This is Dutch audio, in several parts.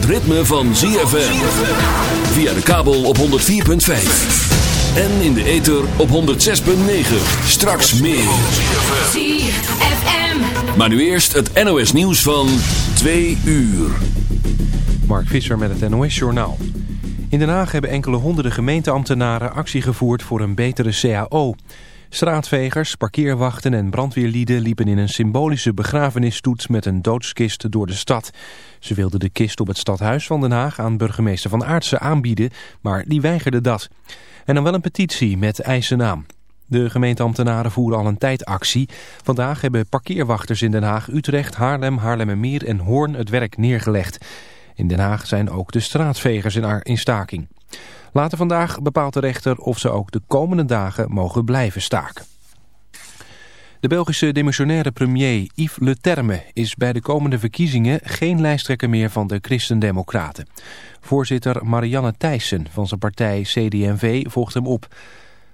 het ritme van ZFM. Via de kabel op 104.5. En in de ether op 106.9. Straks meer. ZFM. Maar nu eerst het NOS nieuws van 2 uur. Mark Visser met het NOS Journaal. In Den Haag hebben enkele honderden gemeenteambtenaren actie gevoerd voor een betere CAO. Straatvegers, parkeerwachten en brandweerlieden liepen in een symbolische begrafenisstoet met een doodskist door de stad. Ze wilden de kist op het stadhuis van Den Haag aan burgemeester Van Aartsen aanbieden, maar die weigerde dat. En dan wel een petitie met eisennaam. De gemeenteambtenaren voeren al een tijd actie. Vandaag hebben parkeerwachters in Den Haag, Utrecht, Haarlem, Haarlemmermeer en Hoorn het werk neergelegd. In Den Haag zijn ook de straatvegers in, in staking. Later vandaag bepaalt de rechter of ze ook de komende dagen mogen blijven staken. De Belgische demissionaire premier Yves Le Terme is bij de komende verkiezingen geen lijsttrekker meer van de Christen-Democraten. Voorzitter Marianne Thijssen van zijn partij CD&V volgt hem op.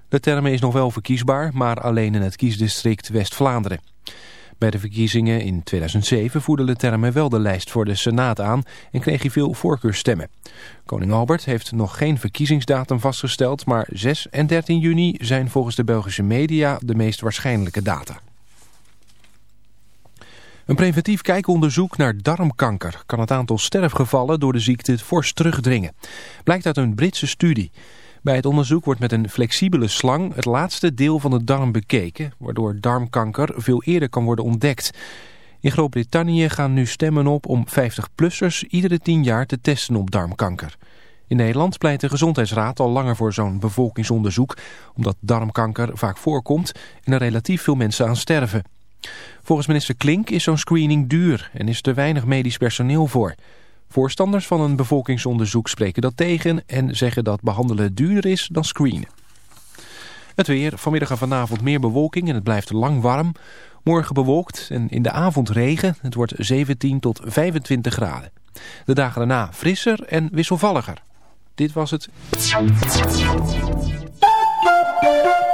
Le Terme is nog wel verkiesbaar, maar alleen in het kiesdistrict West-Vlaanderen. Bij de verkiezingen in 2007 voerde Le Terme wel de lijst voor de Senaat aan en kreeg hij veel voorkeurstemmen. Koning Albert heeft nog geen verkiezingsdatum vastgesteld, maar 6 en 13 juni zijn volgens de Belgische media de meest waarschijnlijke data. Een preventief kijkonderzoek naar darmkanker kan het aantal sterfgevallen door de ziekte fors terugdringen. Blijkt uit een Britse studie. Bij het onderzoek wordt met een flexibele slang het laatste deel van de darm bekeken, waardoor darmkanker veel eerder kan worden ontdekt. In Groot-Brittannië gaan nu stemmen op om 50-plussers iedere 10 jaar te testen op darmkanker. In Nederland pleit de Gezondheidsraad al langer voor zo'n bevolkingsonderzoek, omdat darmkanker vaak voorkomt en er relatief veel mensen aan sterven. Volgens minister Klink is zo'n screening duur en is te weinig medisch personeel voor. Voorstanders van een bevolkingsonderzoek spreken dat tegen en zeggen dat behandelen duurder is dan screenen. Het weer, vanmiddag en vanavond meer bewolking en het blijft lang warm. Morgen bewolkt en in de avond regen. Het wordt 17 tot 25 graden. De dagen daarna frisser en wisselvalliger. Dit was het.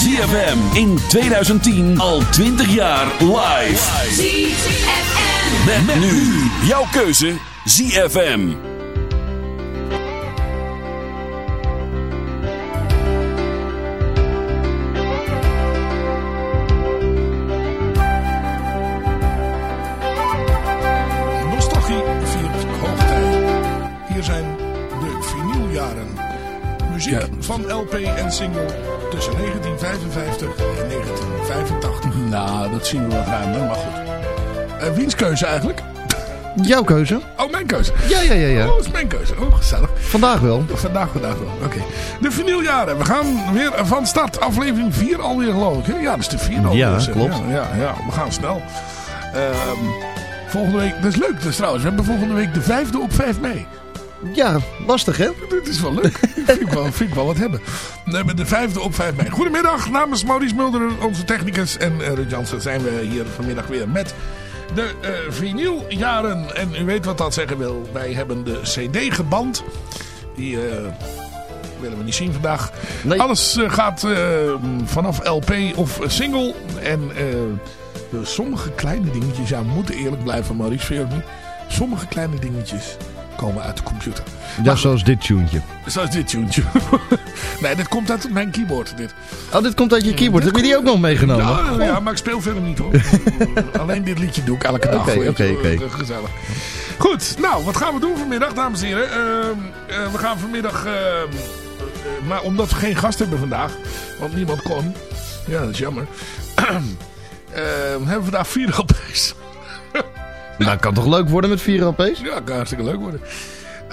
ZFM in 2010 al 20 jaar live. ZFM. Met, met nu jouw keuze ZFM. Nostalgie viert hoogtij. Hier zijn de vinyljaren. Muziek Ja. van LP en single tussen 1955 en 1985. Nou, dat zien we wat ruimer, maar goed. Uh, wiens keuze eigenlijk? Jouw keuze? Oh, mijn keuze. Ja, ja, ja, ja. Oh, dat is mijn keuze. Oh, gezellig. Vandaag wel. Vandaag, vandaag wel. Oké. De vinyljaren. We gaan weer van start. Aflevering 4 alweer geloof ik. hè? Ja, dat is de 4 alweer. Ja, zeg. klopt. Ja, ja, ja, we gaan snel. Ehm, volgende week, dat is leuk dus trouwens. We hebben volgende week de vijfde op 5 mei. Ja, lastig hè? Dit is wel leuk. vind, ik wel, vind ik wel wat hebben. We hebben de vijfde op 5 mei. Goedemiddag, namens Maurice Mulder, onze technicus. En uh, Ruud Jansen zijn we hier vanmiddag weer met de uh, vinyljaren. En u weet wat dat zeggen wil. Wij hebben de cd geband. Die uh, willen we niet zien vandaag. Nee. Alles uh, gaat vanaf LP of single. En sommige kleine dingetjes, ja, we moeten eerlijk blijven, Maurice, vind je ook niet? Sommige kleine dingetjes komen uit de computer. Ja, maar, zoals dit tunetje. Zoals dit tunetje. nee, dit komt uit mijn keyboard. Dit. Oh, dit komt uit je keyboard. Heb je die ook nog meegenomen? Ja, oh. ja maar ik speel verder niet hoor. Alleen dit liedje doe ik elke dag. Oké, oké, oké. Gezellig. Goed, nou, wat gaan we doen vanmiddag, dames en heren? Uh, uh, we gaan vanmiddag... Uh, maar omdat we geen gast hebben vandaag, want niemand kon. Ja, dat is jammer. hebben we vandaag vier LP's. Nou, kan toch leuk worden met vier LP's? Ja, kan hartstikke leuk worden.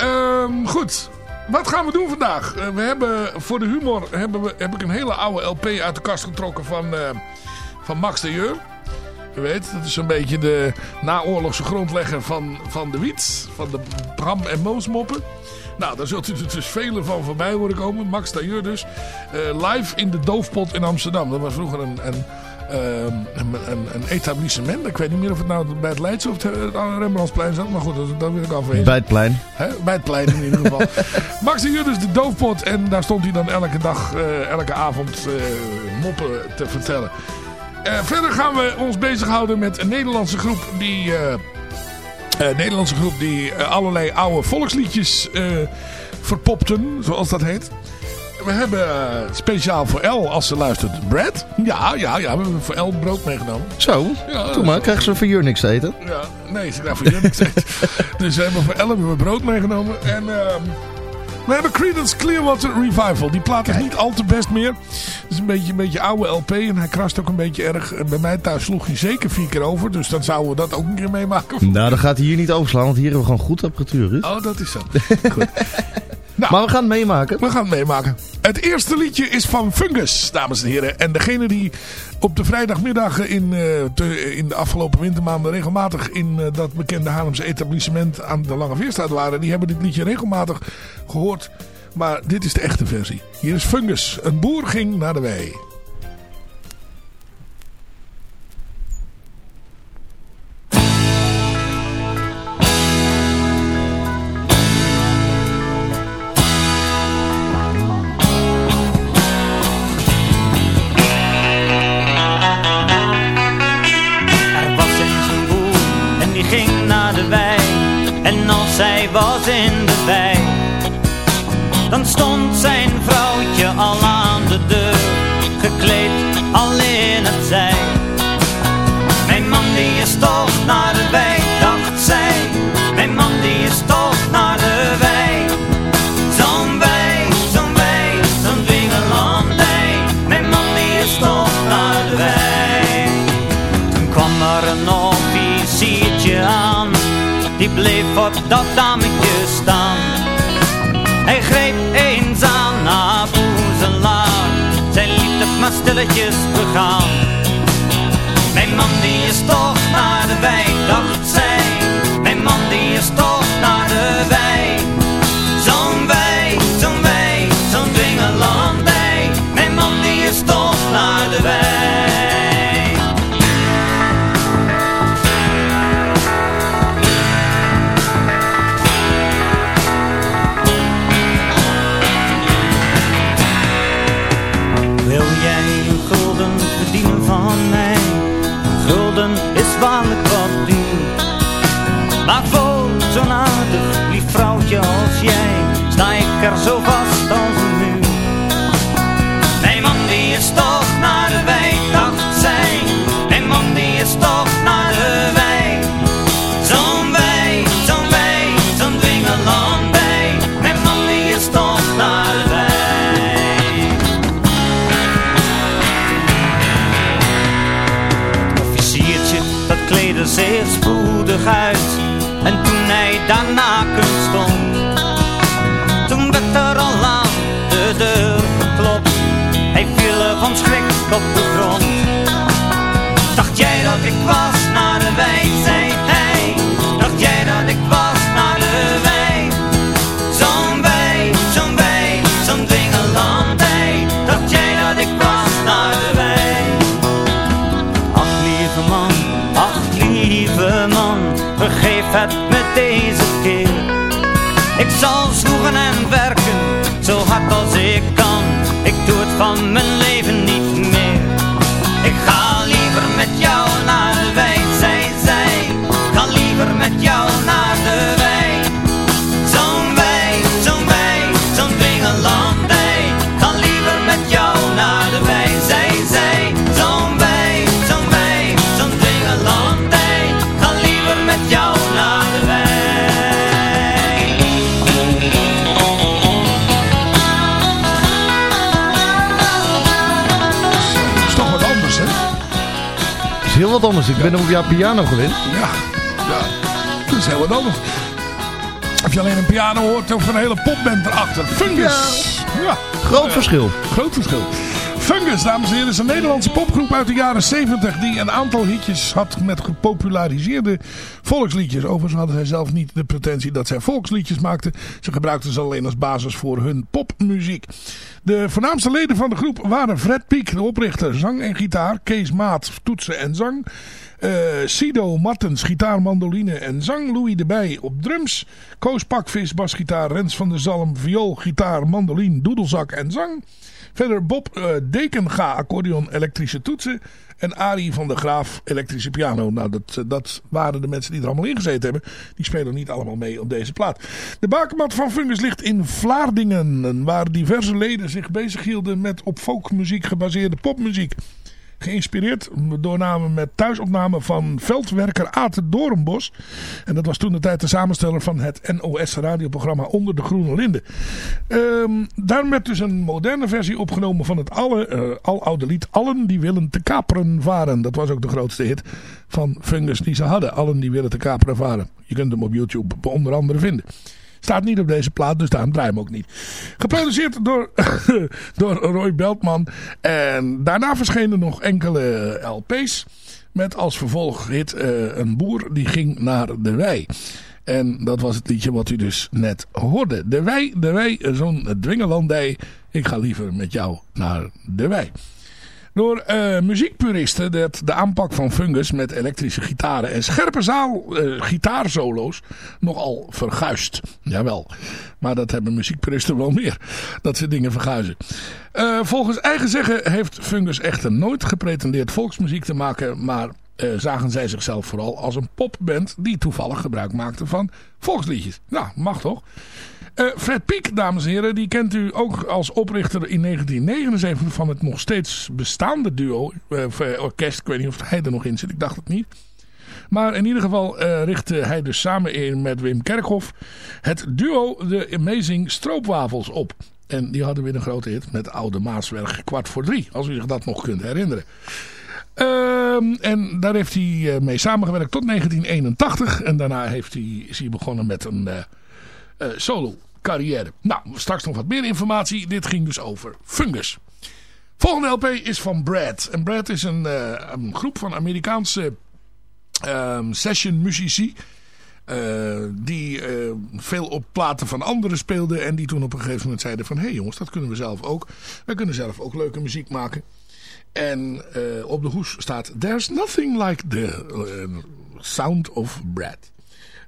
Um, goed, wat gaan we doen vandaag? Uh, we hebben voor de humor hebben we, heb ik een hele oude LP uit de kast getrokken van, uh, van Max de Jeur. Je weet, dat is een beetje de naoorlogse grondlegger van, van de Wiets. Van de Bram en Moos moppen. Nou, daar zult u er dus vele van voorbij horen komen. Max Tailleur dus. Uh, live in de Doofpot in Amsterdam. Dat was vroeger een... een een, een, een, etablissement. Ik weet niet meer of het nou bij het Leidse of het Rembrandtsplein zat. Maar goed, dat, dat wil ik afwezen. Bij het plein. He? Bij het plein in ieder geval. Max de Jur dus de doofpot. En daar stond hij dan elke dag, uh, elke avond uh, moppen te vertellen. Uh, verder gaan we ons bezighouden met een Nederlandse groep die... Een Nederlandse groep die allerlei oude volksliedjes verpopten. Zoals dat heet. We hebben uh, speciaal voor El, als ze luistert, bread. Ja, ja, ja, we hebben voor El brood meegenomen. Zo, ja, doe maar. Krijgen ze voor Jur niks te eten? Ja, nee, ze krijgen voor Jur niks te eten. dus we hebben voor El hebben we brood meegenomen. En uh, we hebben Creedence Clearwater Revival. Die plaat is niet al te best meer. Het is een beetje een beetje oude LP en hij krast ook een beetje erg. En bij mij thuis sloeg hij zeker vier keer over. Dus dan zouden we dat ook een keer meemaken. Nou, dan gaat hij hier niet overslaan, want hier hebben we gewoon goed apparatuur. Hè? Oh, dat is zo. Goed. Nou, maar we gaan het meemaken. We gaan het meemaken. Het eerste liedje is van Fungus, dames en heren. En degene die op de vrijdagmiddag in, uh, te, in de afgelopen wintermaanden regelmatig in uh, dat bekende Haarlemse etablissement aan de Lange Veerstraat waren. Die hebben dit liedje regelmatig gehoord. Maar dit is de echte versie. Hier is Fungus. Een boer ging naar de wei. Was in de wei. Dan stond zijn vrouwtje al aan het daarna stond, toen werd er al aan de deur geklopt. Hij viel van schrik op anders. Ik ben op jouw piano gewend. Ja, ja. Dat is heel wat anders. Of je alleen een piano hoort of een hele popband erachter. Fungus. Ja. Groot Eh, verschil. Groot verschil. Fungus, dames en heren, is een Nederlandse popgroep uit de jaren 70 die een aantal hitjes had met gepopulariseerde volksliedjes. Overigens hadden zij zelf niet de pretentie dat zij volksliedjes maakten. Ze gebruikten ze alleen als basis voor hun popmuziek. De voornaamste leden van de groep waren Fred Piek, de oprichter, zang en gitaar. Kees Maat, toetsen en zang. Eh, Sido Martens, gitaar, mandoline en zang. Louis de Bij op drums. Koos Pakvis, basgitaar. Rens van der Zalm, viool, gitaar, mandoline, doedelzak en zang. Verder Bob eh, Dekenga, accordeon, elektrische toetsen. En Arie van der Graaf, elektrische piano. Nou, dat, eh, dat waren de mensen die er allemaal in gezeten hebben. Die spelen niet allemaal mee op deze plaat. De bakermat van Fungus ligt in Vlaardingen. Waar diverse leden zich bezighielden met op folkmuziek gebaseerde popmuziek. Geïnspireerd door namen met thuisopname van veldwerker Aten Doornbos. En dat was toen de tijd de samensteller van het NOS radioprogramma Onder de Groene Linden. Ehm daar werd dus een moderne versie opgenomen van het alle, eh, aloude lied Allen die willen te kaperen varen. Dat was ook de grootste hit van Fungus die ze hadden. Allen die willen te kaperen varen. Je kunt hem op YouTube onder andere vinden. Staat niet op deze plaat, dus daarom draai hem ook niet. Geproduceerd door, door Roy Beltman. En daarna verschenen nog enkele LP's. Met als vervolghit eh, een boer die ging naar de wei. En dat was het liedje wat u dus net hoorde. De wei, de wei, zo'n dwingelandij. Ik ga liever met jou naar de wei. Door eh, muziekpuristen werd de aanpak van Fungus met elektrische gitaren en scherpe zaal eh, gitaarsolo's nogal verguisd. Jawel, maar dat hebben muziekpuristen wel meer, dat ze dingen verguizen. Eh, volgens eigen zeggen heeft Fungus echter nooit gepretendeerd volksmuziek te maken, maar zagen zij zichzelf vooral als een popband die toevallig gebruik maakte van volksliedjes. Nou, mag toch? Eh, Fred Piek, dames en heren, die kent u ook als oprichter in 1979 van het nog steeds bestaande duo, eh, eh, orkest. Ik weet niet of hij er nog in zit, ik dacht het niet. Maar in ieder geval richtte hij dus samen in met Wim Kerkhoff het duo The Amazing Stroopwafels op. En die hadden weer een grote hit met Oude Maaswerk kwart voor drie, als u zich dat nog kunt herinneren. Ehm, en daar heeft hij mee samengewerkt tot 1981. En daarna heeft hij, is hij begonnen met een eh, eh, solo carrière. Nou, straks nog wat meer informatie. Dit ging dus over Fungus. Volgende LP is van Brad. En Brad is een, eh, groep van Amerikaanse ehm, session muzici. eh, die eh, veel op platen van anderen speelden. En die toen op een gegeven moment zeiden van... Hé hey jongens, dat kunnen we zelf ook. We kunnen zelf ook leuke muziek maken. En op de hoes staat... There's nothing like the sound of Brad.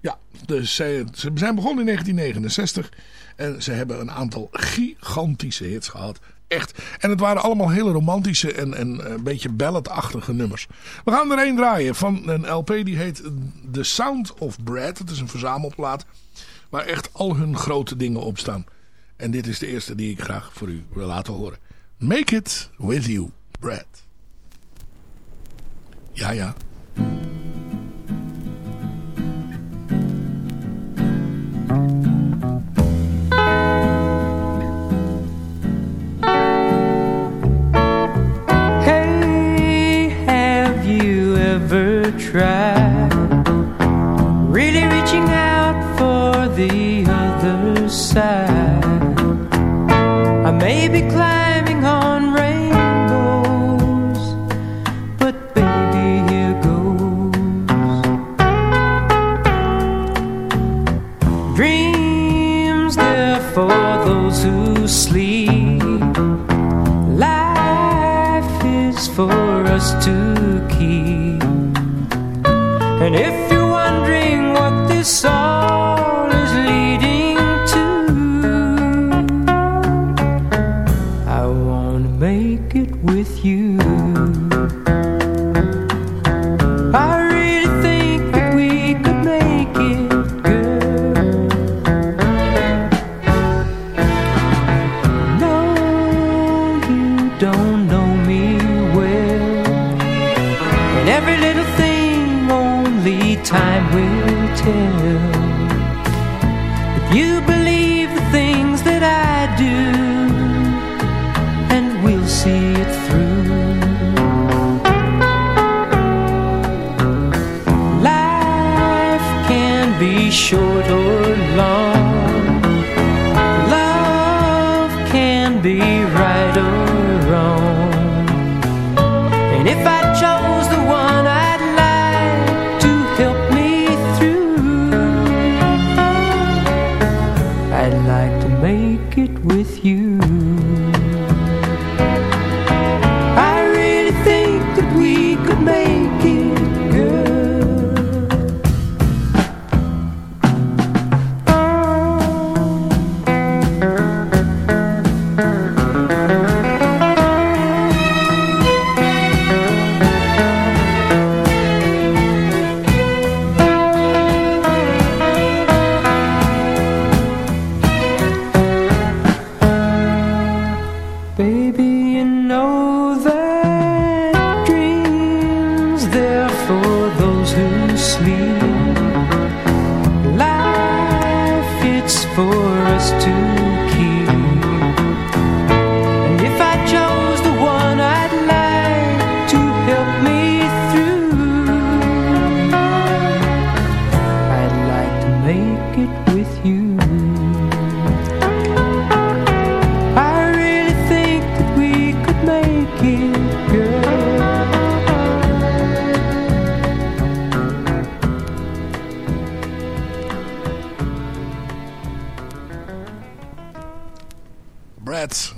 Ja, dus ze, ze zijn begonnen in 1969. En ze hebben een aantal gigantische hits gehad. Echt. En het waren allemaal hele romantische en, en een beetje balladachtige nummers. We gaan er één draaien van een LP die heet The Sound of Brad. Het is een verzamelplaat waar echt al hun grote dingen op staan. En dit is de eerste die ik graag voor u wil laten horen. Make it with you, Brad. Ja, ja. try. Really reaching out for the other side. I may be climbing on rainbows, but baby, here goes. Dreams, they're for those who sleep. Life is for us to and if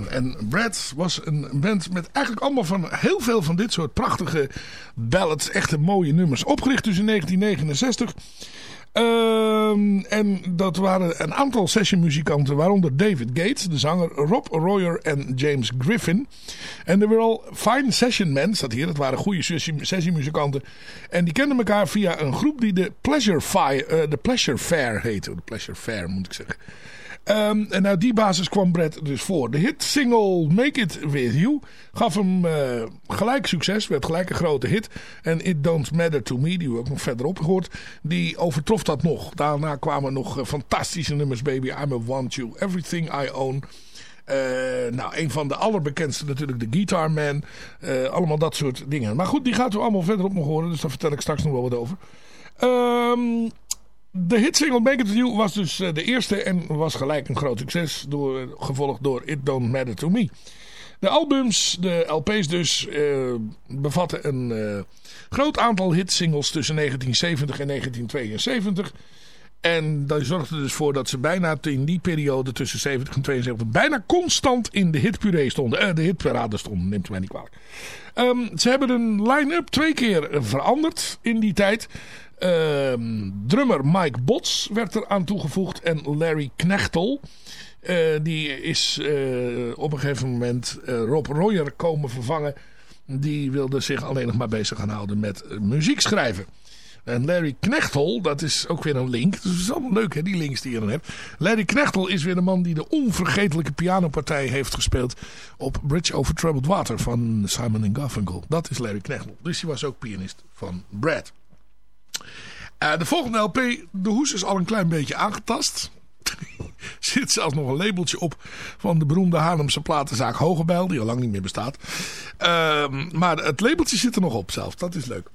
En Brad was een band met eigenlijk allemaal van heel veel van dit soort prachtige ballads. Echte mooie nummers. Opgericht dus in 1969. Ehm, en dat waren een aantal sessionmuzikanten, waaronder David Gates, de zanger, Rob Royer en James Griffin. En er waren al fine session men, staat hier, dat waren goede sessie- sessiemuzikanten. En die kenden elkaar via een groep die de Pleasure, Fire, eh, de Pleasure Fair heette. De Pleasure Fair moet ik zeggen. Ehm, en uit die basis kwam Brad dus voor. De hit single Make It With You gaf hem eh, gelijk succes. Werd gelijk een grote hit. En It Don't Matter To Me, die we ook nog verderop gehoord. Die overtrof dat nog. Daarna kwamen nog eh, fantastische nummers. Baby, I'm a Want You. Everything I Own. Eh, nou, een van de allerbekendste natuurlijk de Guitar Man. Allemaal dat soort dingen. Maar goed, die gaat u allemaal verderop nog horen. Dus daar vertel ik straks nog wel wat over. Ehm... De hitsingle Make It To You was dus eh, de eerste en was gelijk een groot succes. Door, gevolgd door It Don't Matter To Me. De albums, de LP's dus, eh, bevatten een eh, groot aantal hitsingles tussen 1970 en 1972. En dat zorgde dus voor dat ze bijna in die periode tussen 70 en 72 bijna constant in de hitpuree stonden. Eh, de hitparade stonden, neemt u mij niet kwalijk. Ehm, ze hebben een line-up twee keer veranderd in die tijd. Ehm, drummer Mike Bots werd er aan toegevoegd en Larry Knechtel. Eh, die is eh, op een gegeven moment eh, Rob Royer komen vervangen. Die wilde zich alleen nog maar bezig gaan houden met muziek schrijven. En Larry Knechtel, dat is ook weer een link. Het is allemaal leuk hè, die links die je dan hebt. Larry Knechtel is weer de man die de onvergetelijke pianopartij heeft gespeeld op Bridge Over Troubled Water van Simon Garfunkel. Dat is Larry Knechtel. Dus hij was ook pianist van Brad. Uh, de volgende LP, de hoes is al een klein beetje aangetast. zit zelfs nog een labeltje op van de beroemde Haarlemse platenzaak Hogebijl, die al lang niet meer bestaat. Uh, maar het labeltje zit er nog op zelf, dat is leuk.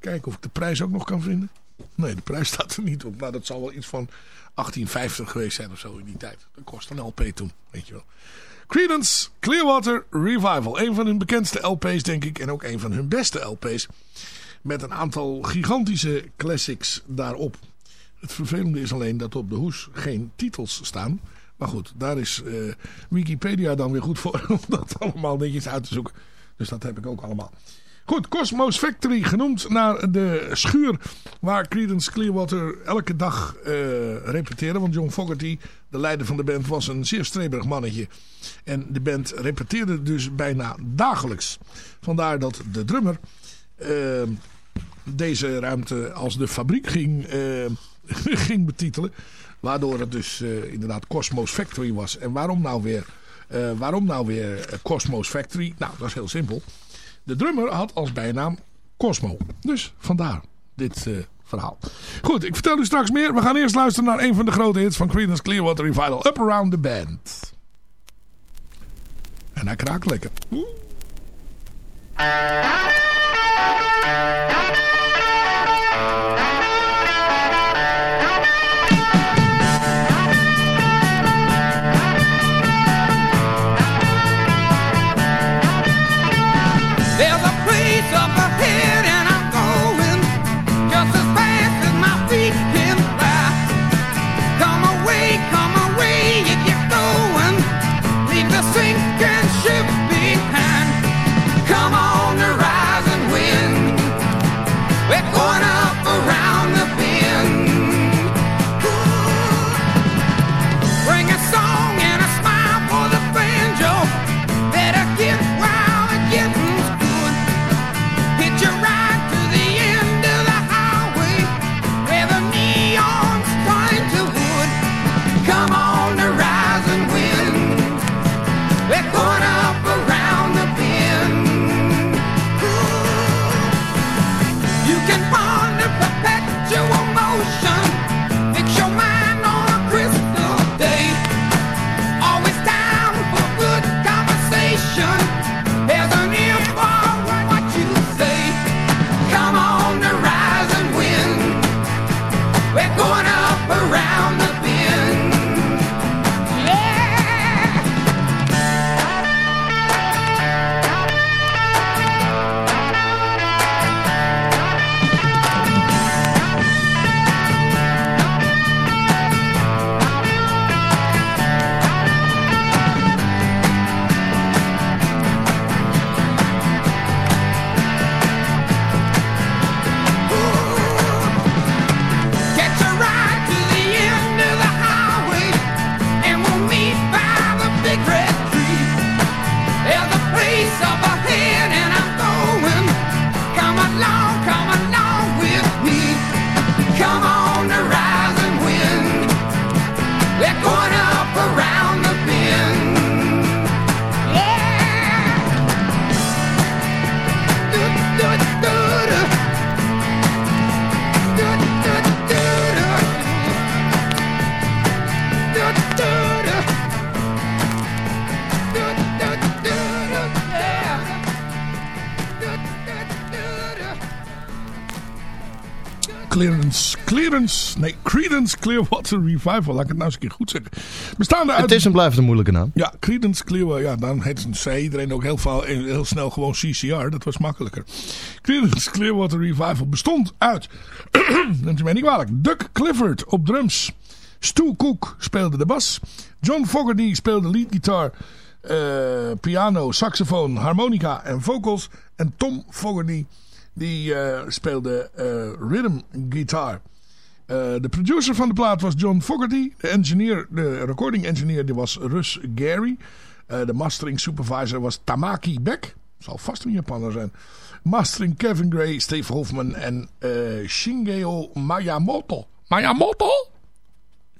Kijken of ik de prijs ook nog kan vinden. Nee, de prijs staat er niet op. Nou, dat zal wel iets van 1850 geweest zijn of zo in die tijd. Dat kost een LP toen, weet je wel. Creedence Clearwater Revival. Een van hun bekendste LP's, denk ik. En ook een van hun beste LP's. Met een aantal gigantische classics daarop. Het vervelende is alleen dat op de hoes geen titels staan. Maar goed, daar is eh, Wikipedia dan weer goed voor om dat allemaal netjes uit te zoeken. Dus dat heb ik ook allemaal. Goed, Cosmos Factory, genoemd naar de schuur waar Creedence Clearwater elke dag uh, repeteerde. Want John Fogerty, de leider van de band, was een zeer streberig mannetje. En de band repeteerde dus bijna dagelijks. Vandaar dat de drummer uh, deze ruimte als de fabriek ging, uh, ging betitelen. Waardoor het dus uh, inderdaad Cosmos Factory was. En waarom nou weer, uh, waarom nou weer Cosmos Factory? Nou, dat is heel simpel. De drummer had als bijnaam Cosmo. Dus vandaar dit verhaal. Goed, ik vertel u straks meer. We gaan eerst luisteren naar een van de grote hits van Creedence Clearwater Revival. Up Around the Band. En hij kraakt lekker. wake up Clearance, Clearance, nee, Creedence Clearwater Revival. Laat ik het nou eens een keer goed zeggen. Bestaande uit... Het is en blijft een moeilijke naam. Ja, Creedence Clearwater, ja, dan heet het, zei iedereen ook heel, heel snel gewoon CCR. Dat was makkelijker. Creedence Clearwater Revival bestond uit, neemt u mij niet kwalijk, Duck Clifford op drums. Stu Cook speelde de bas. John Fogerty speelde lead guitar, uh, piano, saxofoon, harmonica en vocals. En Tom Fogerty die uh, speelde uh, rhythm guitar. Uh, de producer van de plaat was John Fogerty. De, engineer, de recording engineer die was Russ Gary. de mastering supervisor was Tamaki Beck. Zal vast een Japaner zijn. Mastering Kevin Gray, Steve Hoffman en Shingeo Mayamoto. Mayamoto?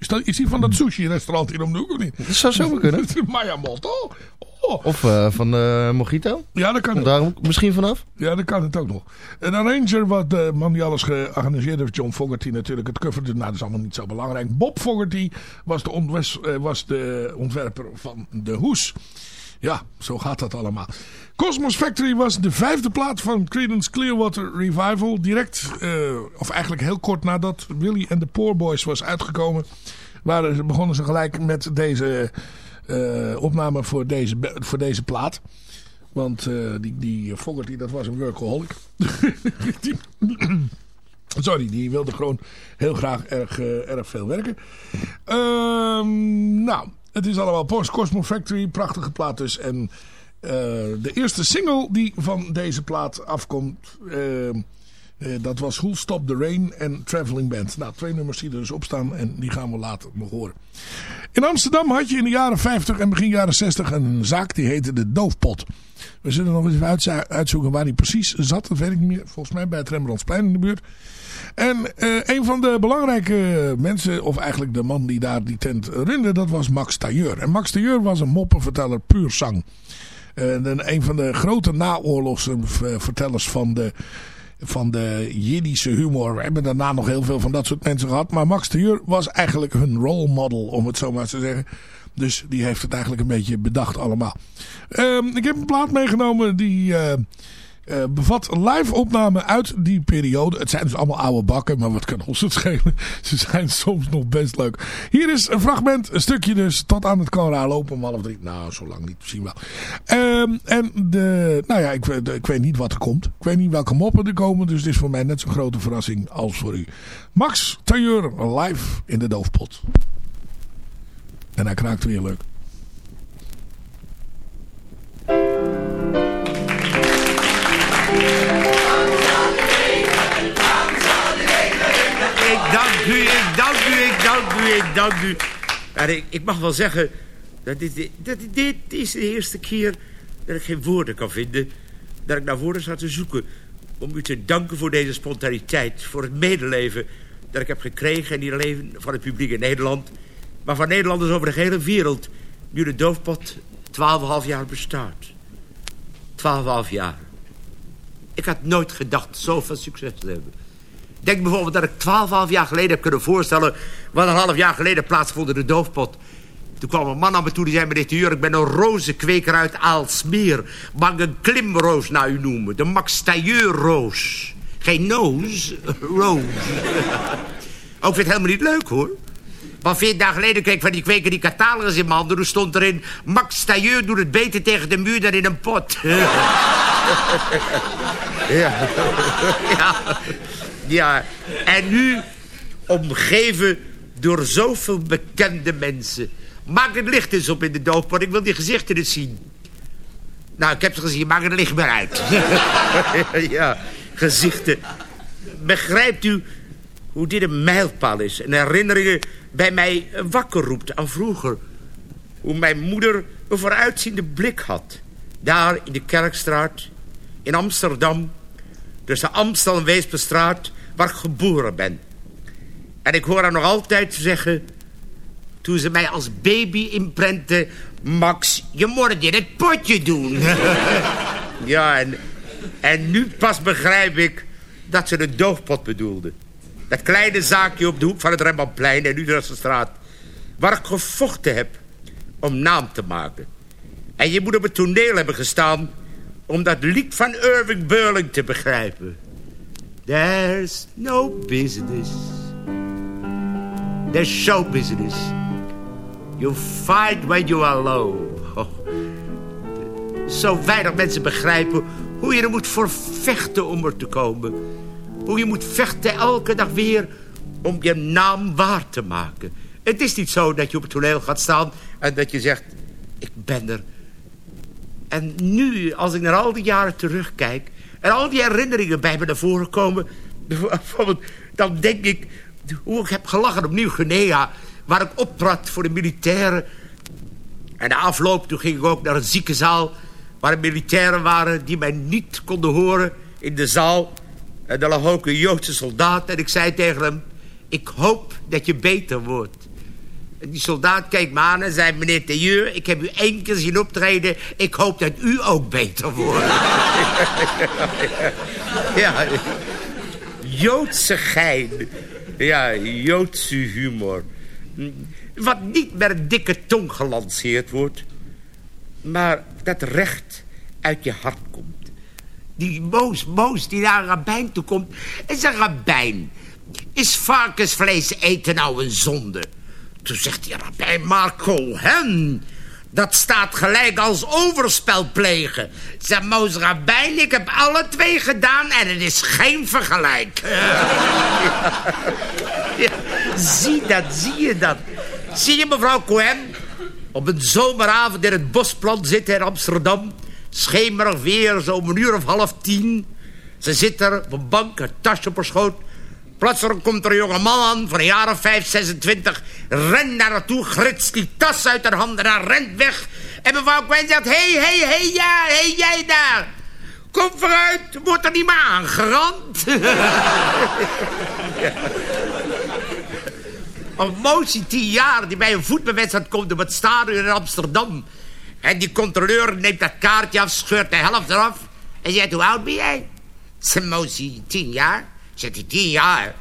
Is, dat, is die van dat sushi restaurant hier om de hoek of niet? Dat zou zo kunnen. Mayamoto? Oh. Of uh, van uh, Mojito? Ja, dat kan Komt daar misschien vanaf? Ja, dat kan het ook nog. Een arranger, wat de man die alles georganiseerd heeft, John Fogerty natuurlijk. Het cover, nou, dat is allemaal niet zo belangrijk. Bob Fogerty was de, was de ontwerper van de hoes. Ja, zo gaat dat allemaal. Cosmos Factory was de vijfde plaat van Creedence Clearwater Revival. Direct, uh, of eigenlijk heel kort nadat Willy and the Poor Boys was uitgekomen... Waren, begonnen ze gelijk met deze uh, opname voor deze, voor deze plaat. Want uh, die, die Fogerty, dat was een workaholic. sorry, die wilde gewoon heel graag erg, erg veel werken. Ehm, nou, het is allemaal Post Cosmo Factory, prachtige plaat dus. En uh, de eerste single die van deze plaat afkomt... Uh, dat was Who'll Stop the Rain en Traveling Band. Nou, twee nummers die er dus op staan en die gaan we later nog horen. In Amsterdam had je in de jaren 50 en begin jaren 60 een zaak die heette de Doofpot. We zullen nog eens even uitzoeken waar die precies zat. Dat weet ik niet meer. Volgens mij bij het Rembrandtsplein in de buurt. En uh, een van de belangrijke mensen, of eigenlijk de man die daar die tent runde, dat was Max Tailleur. En Max Tailleur was een moppenverteller puur zang. Uh, een van de grote naoorlogse vertellers van de, van de Jiddische humor. We hebben daarna nog heel veel van dat soort mensen gehad. Maar Max Tailleur was eigenlijk hun role model, om het zo maar te zeggen. Dus die heeft het eigenlijk een beetje bedacht allemaal. Uh, ik heb een plaat meegenomen die... Uh, uh, bevat live opnamen uit die periode. Het zijn dus allemaal oude bakken, maar wat kan ons het schelen? Ze zijn soms nog best leuk. Hier is een fragment, een stukje dus, tot aan het Conra lopen om half drie. Nou, zo lang niet, misschien wel. Um, en de, nou ja, ik, ik, weet niet wat er komt. Ik weet niet welke moppen er komen, dus het is voor mij net zo'n grote verrassing als voor u. Max Tailleur live in de doofpot. En hij kraakt weer leuk. Ik dank u, ik dank u, ik dank u, ik dank u. Maar ik, mag wel zeggen, dat dit, dit is de eerste keer dat ik geen woorden kan vinden. Dat ik naar woorden sta te zoeken om u te danken voor deze spontaniteit. Voor het medeleven dat ik heb gekregen. En niet alleen van het publiek in Nederland. Maar van Nederlanders over de hele wereld. Nu de doofpot 12,5 jaar bestaat. 12,5 jaar. Ik had nooit gedacht zoveel succes te hebben. Denk bijvoorbeeld dat ik 12,5 jaar geleden heb kunnen voorstellen... wat een half jaar geleden plaatsvond in de doofpot. Toen kwam een man naar me toe die zei... meneer de ik ben een rozenkweker uit Aalsmeer. Mag ik een klimroos naar u noemen? De Max Tailleur-roos. Geen noos, roos. Ook vind het helemaal niet leuk, hoor. Want veertien dagen geleden kreeg ik van die kweker die catalogus in mijn handen. Toen stond erin... Max Tailleur doet het beter tegen de muur dan in een pot. ja. ja. Ja. En nu omgeven door zoveel bekende mensen. Maak het licht eens op in de doofpot. Ik wil die gezichten eens zien. Nou, ik heb ze gezien. Maak het licht maar uit. ja, gezichten. Begrijpt u hoe dit een mijlpaal is? En herinneringen bij mij wakker roept aan vroeger. Hoe mijn moeder een vooruitziende blik had. Daar in de Kerkstraat, in Amsterdam... tussen Amstel en Weesperstraat, waar ik geboren ben. En ik hoor haar nog altijd zeggen... toen ze mij als baby inprentte... Max, je moet het in het potje doen. ja, en, en nu pas begrijp ik dat ze de doofpot bedoelde. Dat kleine zaakje op de hoek van het Rembrandtplein en Utrechtse Waar ik gevochten heb om naam te maken. En je moet op het toneel hebben gestaan... om dat lied van Irving Burling te begrijpen. There's no business. There's show business. You fight when you are low. Oh. Zo weinig mensen begrijpen hoe je er moet voor vechten om er te komen. Hoe je moet vechten elke dag weer om je naam waar te maken. Het is niet zo dat je op het toneel gaat staan en dat je zegt... ik ben er. En nu, als ik naar al die jaren terugkijk... en al die herinneringen bij me naar voren komen... dan denk ik hoe ik heb gelachen op Nieuw-Guinea... waar ik optrad voor de militairen. En de afloop, toen ging ik ook naar een ziekenzaal... waar militairen waren die mij niet konden horen in de zaal... En er lag ook een Joodse soldaat. En ik zei tegen hem... Ik hoop dat je beter wordt. Die soldaat keek me aan en zei... Meneer Tailleur, ik heb u één keer zien optreden. Ik hoop dat u ook beter wordt. ja. Joodse gein. Ja, Joodse humor. Wat niet met een dikke tong gelanceerd wordt... maar dat recht uit je hart komt. Die Moos, Moos die naar een rabbijn toe komt en zegt, rabbijn, is varkensvlees eten nou een zonde? Toen zegt die rabbijn, maar Cohen, dat staat gelijk als overspel plegen. Zegt Moos Rabijn, ik heb alle twee gedaan en het is geen vergelijk. Zie dat, zie je dat. Zie je mevrouw Cohen? Op een zomeravond in het bosplan zitten in Amsterdam. Schemerig weer, zo om een uur of half tien. Ze zit er op een bank, een tasje op haar schoot. Plotseling komt er een jonge man aan van een jaar of vijf, 26. Rent naar haar toe, gritst die tas uit haar handen en rent weg. En mevrouw Gwen zegt, hé, hé, hé, ja, hé, jij daar. Kom vooruit, wordt er niet meer aangerand. Een motie tien jaar die bij een voetbalwedstrijd komt op het stadion in Amsterdam. En die controleur neemt dat kaartje af, scheurt de helft eraf. En zegt, hoe oud ben jij? Zijn motie tien jaar. Zegt hij, tien jaar?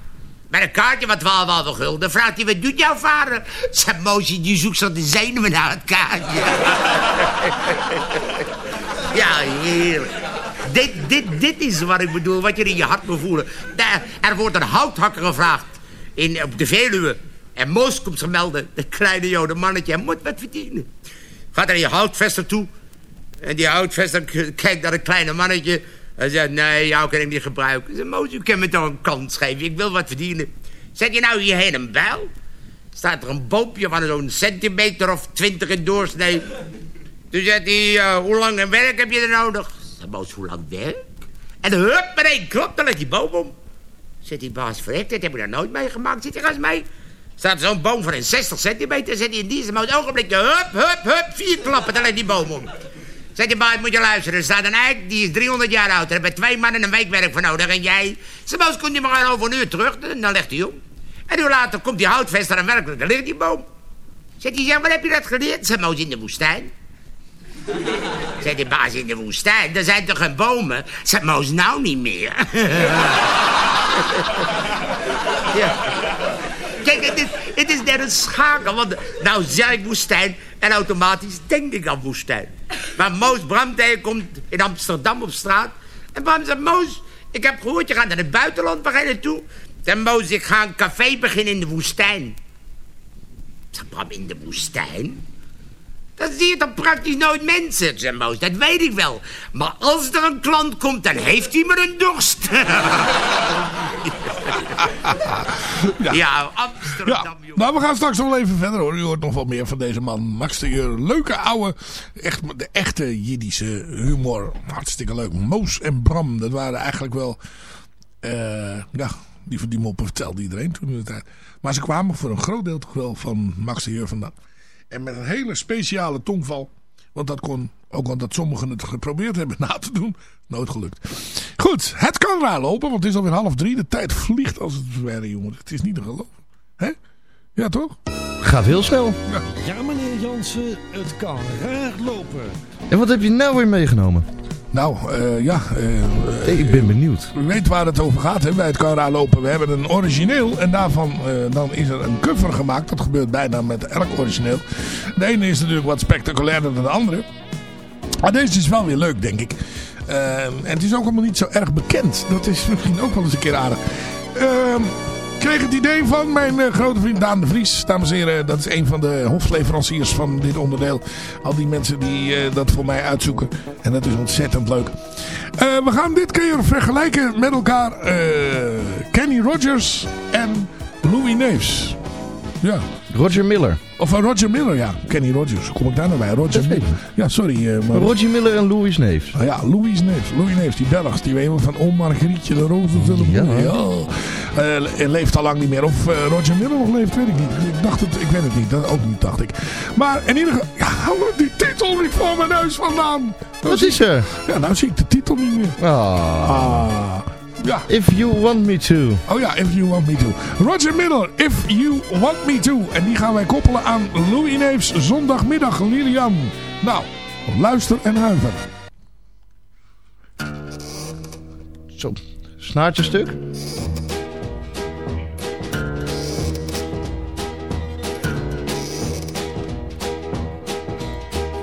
Met een kaartje van 12,5 gulden. Vraagt hij, wat doet jouw vader? Zijn motie, die zoekt zo de zenuwen naar het kaartje. ja, heerlijk. Dit, dit, dit is wat ik bedoel, wat je in je hart moet voelen. Er wordt een houthakker gevraagd in, op de Veluwe. En Moos komt melden, dat kleine jode mannetje, hij moet wat verdienen. Gaat naar die houtvester toe. En die houtvester kijkt naar het kleine mannetje. Hij zegt, nee, jou kan ik niet gebruiken. Zegt, Moos, u kan me toch een kans geven, ik wil wat verdienen. Zet je nou hierheen een bijl? Staat er een boompje van zo'n centimeter of twintig in doorsnee. Toen zegt hij, eh, hoe lang een werk heb je er nodig? Zegt Moos, hoe lang werk? En hup, met één klop, dan ligt die boom om. Zegt die baas, verrekt, dit heb ik nog nooit meegemaakt. Zit ga eens mee. Staat zo'n boom van een 60 centimeter. Zet hij in die zijn ogenblik, hup, hup, hup, vier klappen, dan ligt die boom om. Zegt die baas, moet je luisteren. Er staat een eik, die is 300 jaar oud. Daar hebben twee mannen een week werk voor nodig. En jij? Moos, komt hij maar over een uur terug. Dan legt hij om. En uur later komt die houtvester en werkelijk, daar ligt die boom. Zegt hij, zeg, waar heb je dat geleerd? Moos in de woestijn. Zegt die baas in de woestijn, er zijn toch geen bomen? Zegt Moos nou niet meer. ja. Kijk, het is, het is net een schakel. Want nou zeg ik woestijn en automatisch denk ik aan woestijn. Maar Moos Bram komt in Amsterdam op straat. En Bram zegt, Moos, ik heb gehoord, je gaat naar het buitenland. Waar ga je naartoe? En Moos, ik ga een café beginnen in de woestijn. Zeg Bram, in de woestijn? Dan zie je toch praktisch nooit mensen, zei Moos. Dat weet ik wel. Maar als er een klant komt, dan heeft hij maar een dorst. ja. Amsterdam, Ja, nou, we gaan straks nog wel even verder hoor. U hoort nog wel meer van deze man. Max de Jeur. Leuke oude, echt, de echte Jiddische humor. Hartstikke leuk. Moos en Bram, dat waren eigenlijk wel... eh, ja, die, die moppen vertelde iedereen toen in de tijd. Maar ze kwamen voor een groot deel toch wel van Max de Jeur vandaan. En met een hele speciale tongval. Want dat kon, ook omdat sommigen het geprobeerd hebben na te doen, nooit gelukt. Goed, het kan raar lopen, want het is alweer half drie. De tijd vliegt als het ware, jongen. Het is niet te geloven. Hè? Ja, toch? Gaat heel snel. Ja, meneer Jansen, het kan raar lopen. En wat heb je nou weer meegenomen? Nou, eh, ja. eh, ik ben benieuwd. U weet waar het over gaat hè, bij het Canra lopen. We hebben een origineel en daarvan eh, dan is er een cover gemaakt. Dat gebeurt bijna met elk origineel. De ene is natuurlijk wat spectaculairder dan de andere. Maar deze is wel weer leuk, denk ik. Eh, en het is ook allemaal niet zo erg bekend. Dat is misschien ook wel eens een keer aardig. Ehm, ik kreeg het idee van mijn eh, grote vriend Daan de Vries. Dames en heren, dat is een van de hofleveranciers van dit onderdeel. Al die mensen die eh, dat voor mij uitzoeken. En dat is ontzettend leuk. Eh, we gaan dit keer vergelijken met elkaar. Kenny Rogers en Louis Neefs. Ja. Roger Miller. Of uh, Roger Miller, ja. Kenny Rogers. Hoe kom ik daar nou bij? Roger Miller. Ja, sorry. eh, maar... Roger Miller en Louis Neefs. Ah ja, Louis Neefs. Louis Neefs, die Belgs. Die weet van Oh Margrietje de Roze. Ja. ja. Eh, leeft al lang niet meer. Of eh, Roger Miller nog leeft, weet ik niet. Ik dacht het, ik weet het niet. Dat ook niet, dacht ik. Maar in ieder geval, ja, hou die titel niet voor mijn neus vandaan. Nou Wat is er? Ja, nou zie ik de titel niet meer. Ah. Ah. Ja. If you want me to. Oh ja, If You Want Me To. Roger Miller, If You Want Me To. En die gaan wij koppelen aan Louis Neefs zondagmiddag Lilian. Nou, luister en huiver. Zo, snaartje stuk.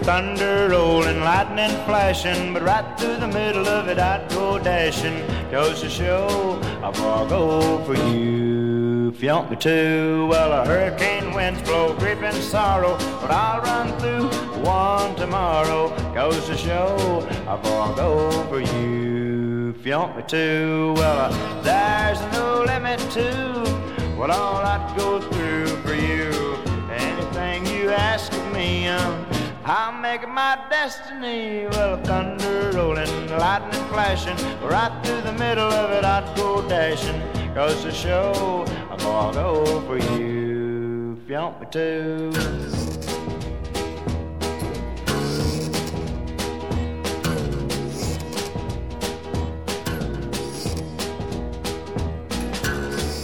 thunder rolling, lightning flashing, but right through the middle of it I'd go dashing. Goes to show I go for you. If you want me to, well, a hurricane winds blow, grief and sorrow, but I'll run through one tomorrow. Goes to show I go for you. If you want me to, well, uh, there's no limit to what all I'd go through for you. Anything you ask of me, um, I'll make my destiny. Well, thunder rolling, lightning flashing, right through the middle of it I'd go dashing. Goes to show how far I'll go for you if you want me to.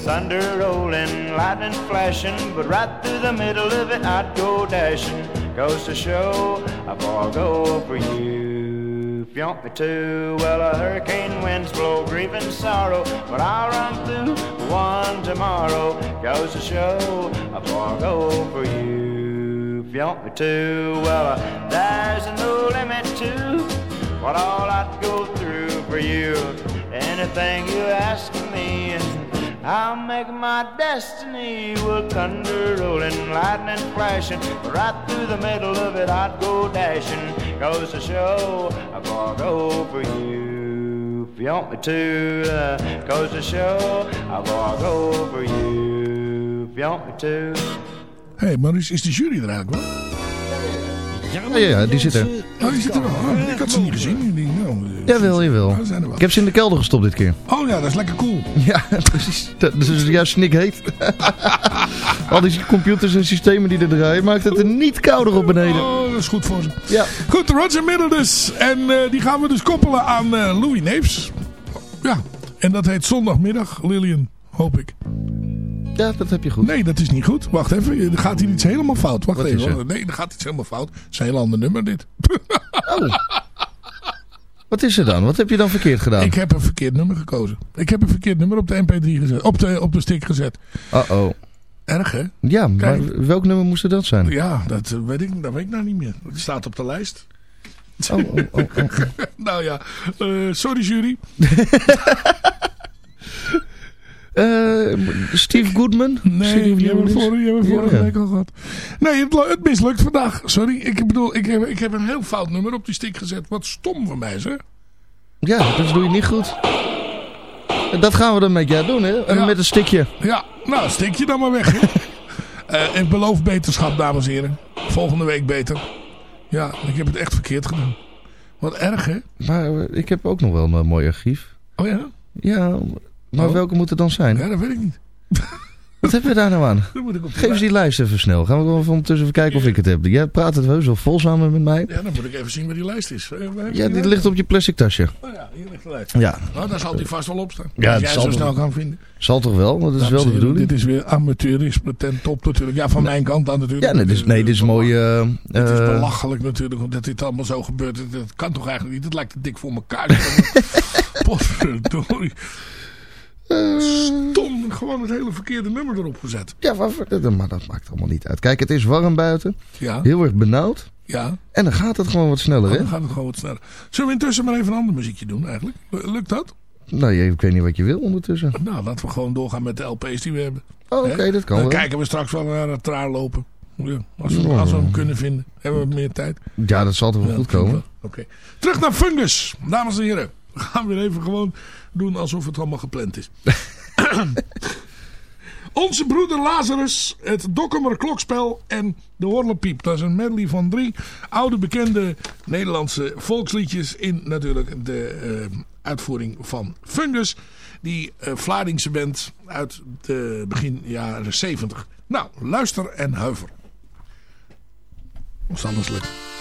Thunder rolling, lightning flashing, but right through the middle of it I'd go dashing. Goes to show how far I'll go for you. If you want me to, well, a hurricane winds blow grief and sorrow, but I'll run through one tomorrow. Goes to show how far I'll go for you. If you want me to, well, uh, there's no limit to what all I'd go through for you. Anything you ask me, I'll make my destiny with thunder rolling, lightning flashing. Right through the middle of it, I'd go dashing. Goes to show I go for you. If you want me to, uh, goes to show I go for you. If you want me to. Hey, maar is, is de jury er eigenlijk wel? Ja, ja, ja, die zit er. Oh, die zit er wel. Oh, ik had ze niet gezien. Die, nou, Jawel, jawel. Ik heb ze in de kelder gestopt dit keer. Oh ja, dat is lekker cool. Ja, precies. Dat is dus juist snik heet. Al die computers en systemen die er draaien, maakt het er niet kouder op beneden. Oh, dat is goed voor ze. Ja. Goed, Roger Middle dus. En eh, die gaan we dus koppelen aan eh, Louis Neefs. Ja, en dat heet Zondagmiddag, Lillian, hoop ik. Ja, dat heb je goed. Nee, dat is niet goed. Wacht even, er gaat hier iets helemaal fout. Wacht Wat even. Nee, er gaat iets helemaal fout. Het is een heel ander nummer dit. Oh. Wat is er dan? Wat heb je dan verkeerd gedaan? Ik heb een verkeerd nummer gekozen. Ik heb een verkeerd nummer op de mp3 gezet. Op de, op de stick gezet. Uh-oh. Erg, hè? Ja, maar welk nummer moest er dat zijn? Ja, dat eh, weet ik, dat weet ik nou niet meer. Het staat op de lijst. Oh, oh, oh, oh. nou ja, eh, sorry jury. Eh, Steve Goodman? Nee, die hebben we, vorige, Ja. week al gehad. Nee, het, het mislukt vandaag. Sorry, ik bedoel, ik heb, ik heb een heel fout nummer op die stick gezet. Wat stom van mij, zeg. Ja, dat doe je niet goed. En Dat gaan we dan met jou doen, hè? Ja. met een stikje. Ja, nou, stik je dan maar weg. hè. Eh, ik beloof beterschap, dames en heren. Volgende week beter. Ja, ik heb het echt verkeerd gedaan. Wat erg, hè? Maar eh, ik heb ook nog wel een mooi archief. Oh ja? Ja, maar Oh. welke moet het dan zijn? Ja, dat weet ik niet. Wat heb je daar nou aan? Dan moet ik op de Geef eens die lijst even snel. Gaan we gewoon ondertussen even kijken of ik het heb. Jij praat het heus wel vol samen met mij. Ja, dan moet ik even zien waar die lijst is. Eh, Ja, die ligt op je plastic tasje. Oh ja, hier ligt de lijst. Ja. Nou, daar zal die vast wel op staan. Ja, Als het jij zal zo snel kan vinden. Zal toch wel? Dat is Dames wel de bedoeling. Dit is weer amateurisme ten top natuurlijk. Ja, van mijn kant dan natuurlijk. Ja, nee, dit is, nee, dit is mooi... eh, Het is eh, belachelijk natuurlijk omdat dit allemaal zo gebeurt. Dat, dat kan toch eigenlijk niet? Het lijkt te dik voor elkaar. Potverdorie. Stom, gewoon het hele verkeerde nummer erop gezet. Ja, maar, dat maakt allemaal niet uit. Kijk, het is warm buiten. Ja. Heel erg benauwd. Ja, En dan gaat het gewoon wat sneller, oh, hè? dan gaat het gewoon wat sneller. Zullen we intussen maar even een ander muziekje doen eigenlijk? Lukt dat? Nou, ik weet niet wat je wil ondertussen. Nou, laten we gewoon doorgaan met de LP's die we hebben. Oh, oké, dat kan Dan wel. kijken we straks wel naar het traar lopen. Ja, als, we, Ja. als we hem kunnen vinden, hebben we meer tijd. Ja, dat zal toch wel Ja, goed komen. Oké. Terug naar Fungus, dames en heren. We gaan weer even gewoon doen alsof het allemaal gepland is. Onze broeder Lazarus, het Dokkumer Klokspel en de Horlepiep. Dat is een medley van drie oude bekende Nederlandse volksliedjes in natuurlijk de eh, uitvoering van Fungus. Die eh Vlaardingse band uit de begin jaren 70. Nou, luister en huiver. Of anders lukt.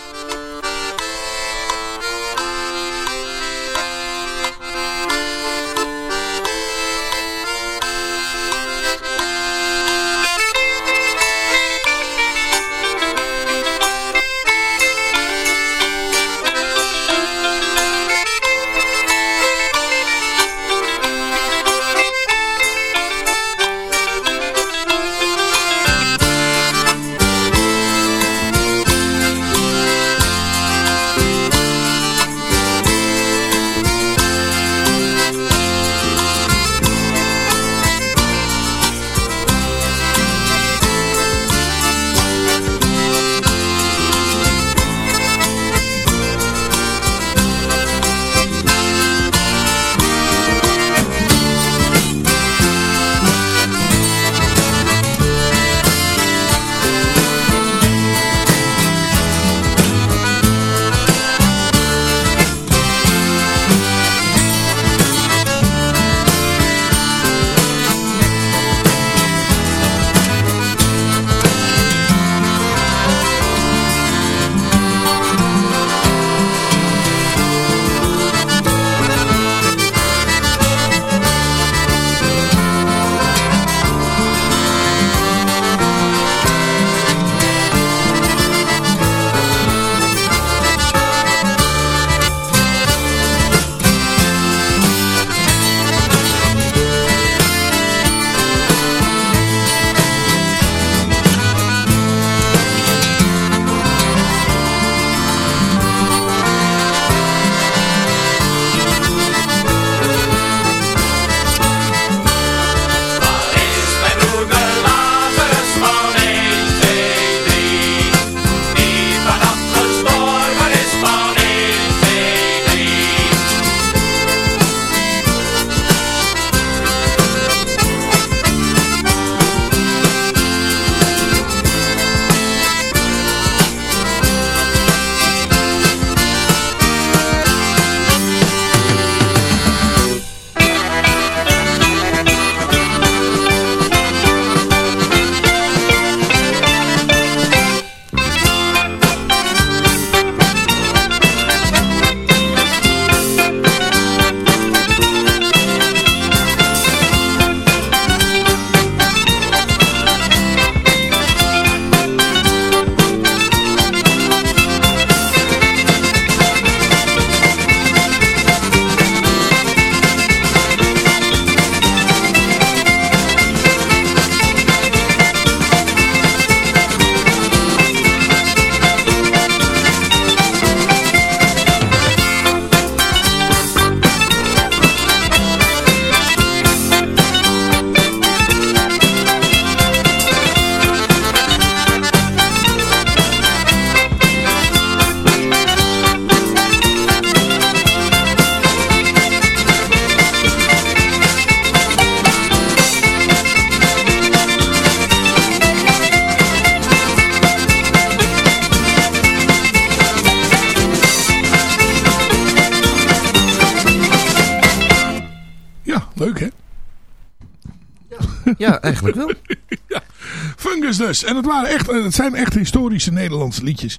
En het, waren echt, het zijn echt historische Nederlandse liedjes.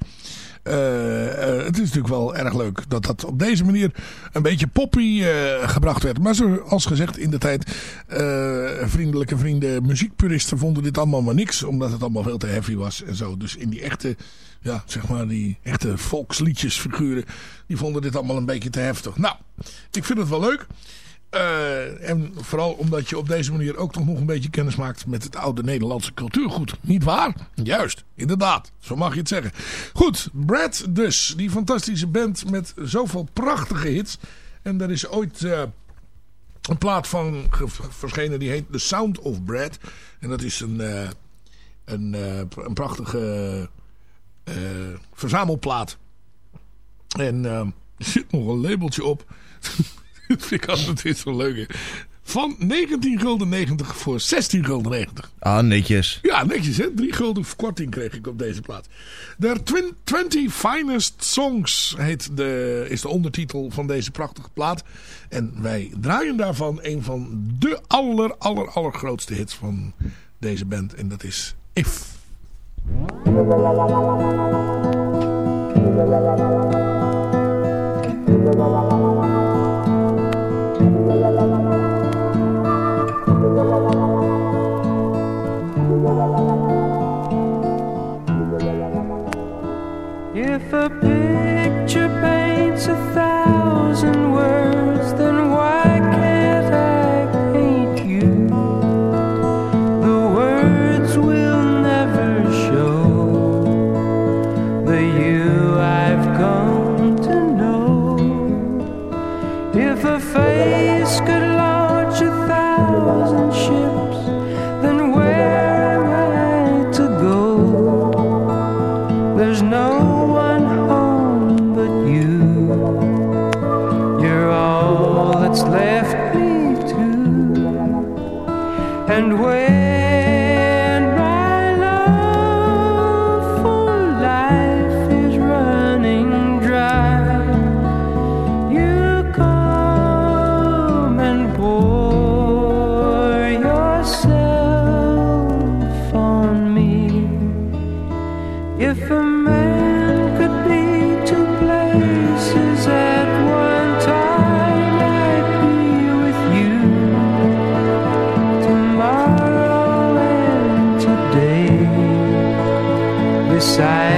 Uh, uh, het is natuurlijk wel erg leuk dat dat op deze manier een beetje poppy uh, gebracht werd. Maar zoals gezegd in de tijd, vriendelijke vrienden, muziekpuristen vonden dit allemaal maar niks. Omdat het allemaal veel te heavy was en zo. Dus in die echte, ja, zeg maar die echte volksliedjesfiguren, die vonden dit allemaal een beetje te heftig. Nou, ik vind het wel leuk. Uh, en vooral omdat je op deze manier ook toch nog een beetje kennis maakt met het oude Nederlandse cultuurgoed. Niet waar? Juist, inderdaad. Zo mag je het zeggen. Goed, Brad dus. Die fantastische band met zoveel prachtige hits. En daar is ooit uh, een plaat van verschenen die heet The Sound of Brad. En dat is een, uh, een, een prachtige verzamelplaat. En er zit nog een labeltje op... Dat vind ik altijd weer zo leuk. Hè. Van 19 gulden 90 voor 16 gulden 90. Ah, netjes. Ja, netjes hè. 3 gulden verkorting kreeg ik op deze plaat. De 20 Finest Songs heet de, is de ondertitel van deze prachtige plaat. En wij draaien daarvan een van de aller, aller, allergrootste hits van deze band. En dat is If. If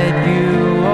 beside you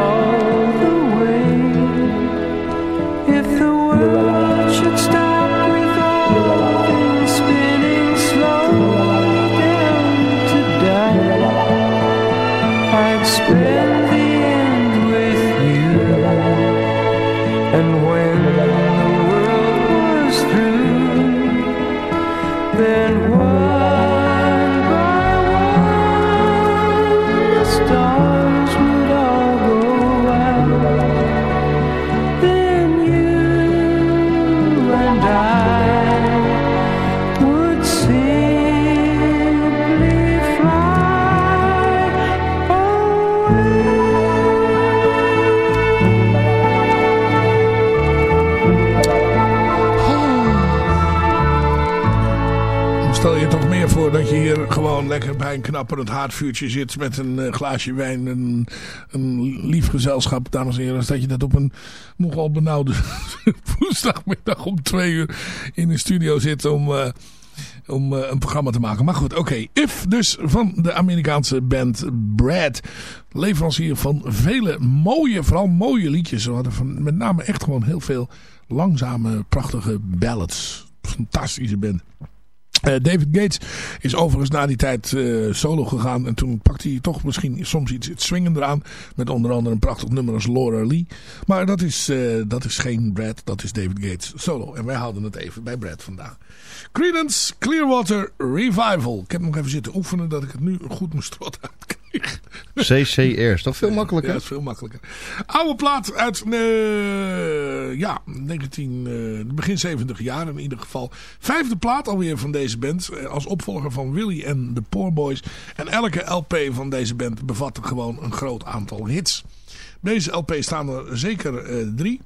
lekker bij een knapperend haardvuurtje zit met een eh, glaasje wijn en een lief gezelschap, dames en heren. Als dat je dat op een nogal benauwde woensdagmiddag om twee uur in de studio zit om, eh, om eh, een programma te maken. Maar goed, oké. If dus van de Amerikaanse band Brad. Leverancier van vele mooie, vooral mooie liedjes. Ze hadden van, met name echt gewoon heel veel langzame, prachtige ballads. Fantastische band. Uh, David Gates is overigens na die tijd uh, solo gegaan. En toen pakte hij toch misschien soms iets, swingender aan. Met onder andere een prachtig nummer als Laura Lee. Maar dat is, uh, dat is geen Brad, dat is David Gates solo. En wij houden het even bij Brad vandaag. Credence Clearwater Revival. Ik heb nog even zitten oefenen dat ik het nu goed strot uitkrijg. CCR, is toch veel makkelijker? Ja, is veel makkelijker. Oude plaat uit uh, ja, 19, uh, begin 70 jaar in ieder geval. Vijfde plaat alweer van deze band. Uh, als opvolger van Willy en de Poor Boys. En elke LP van deze band bevatte gewoon een groot aantal hits. Deze LP staan er zeker drie.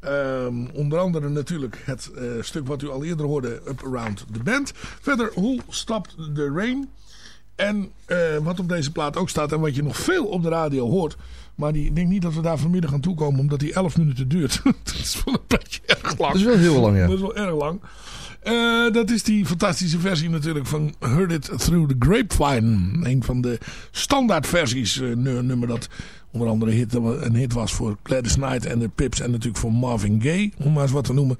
Ehm, onder andere natuurlijk het eh, stuk wat u al eerder hoorde, Up Around the Band. Verder, Who Stopped the Rain? En eh, wat op deze plaat ook staat en wat je nog veel op de radio hoort. Maar die, ik denk niet dat we daar vanmiddag aan toekomen omdat die 11 minuten duurt. dat is wel een beetje erg lang. Dat is wel heel lang, ja. Dat is wel erg lang. Eh, dat is die fantastische versie natuurlijk van Heard It Through the Grapevine. Een van de standaard versies. Uh, nummer dat onder andere hit, een hit was voor Gladys Knight en de Pips. En natuurlijk voor Marvin Gaye, om maar eens wat te noemen.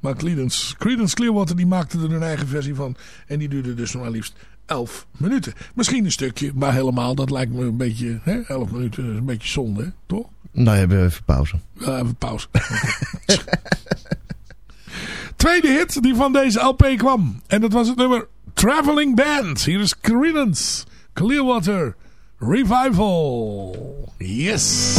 Maar Creedence, Creedence Clearwater die maakte er een eigen versie van. En die duurde dus maar liefst 11 minuten. Misschien een stukje, maar helemaal. Dat lijkt me een beetje, hè, 11 minuten is een beetje zonde, hè? toch? Nou, hebben we even pauze. Ja, even pauze. Tweede hit die van deze LP kwam. En dat was het nummer Traveling Band. Hier is Creedence Clearwater Revival. Yes.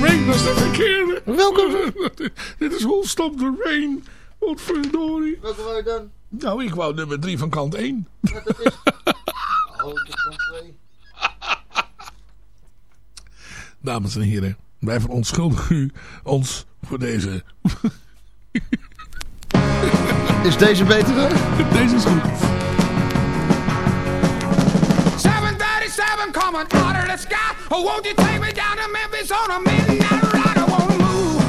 Rain, is de verkeerde. Welkom. Dit is Who Stop the Rain. Wat verdorie. Welke wou je dan? Nou, ik wou nummer 3 van kant 1. Wat dat is? oh, dat is kant 2. Dames en heren, wij verontschuldigen u ons voor deze... is deze beter dan? Deze is goed. 737 coming out of the sky. Oh, won't you take me down to Memphis on a midnight ride? I wanna move.